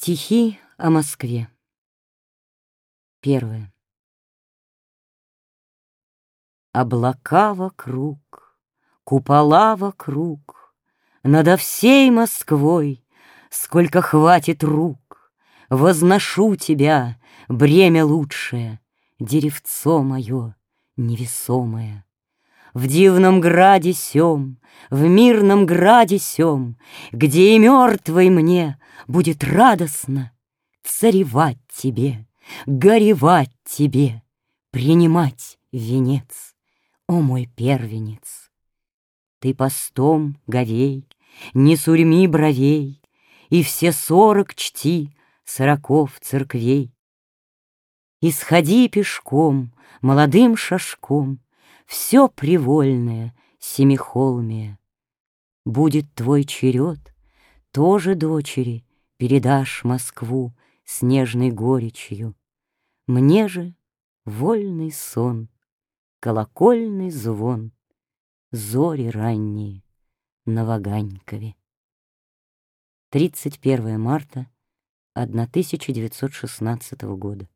Стихи о Москве. Первое. Облака вокруг, купола вокруг, Надо всей Москвой, сколько хватит рук, Возношу тебя, бремя лучшее, Деревцо мое невесомое. В дивном граде сём, в мирном граде сём, Где и мертвой мне будет радостно Царевать тебе, горевать тебе, Принимать венец, о мой первенец. Ты постом говей, не сурьми бровей, И все сорок чти сороков церквей. Исходи пешком, молодым шажком, Все привольное, семихолмие. Будет твой черед, тоже дочери Передашь Москву снежной горечью. Мне же вольный сон, колокольный звон, Зори ранние на Ваганькове. 31 марта 1916 года.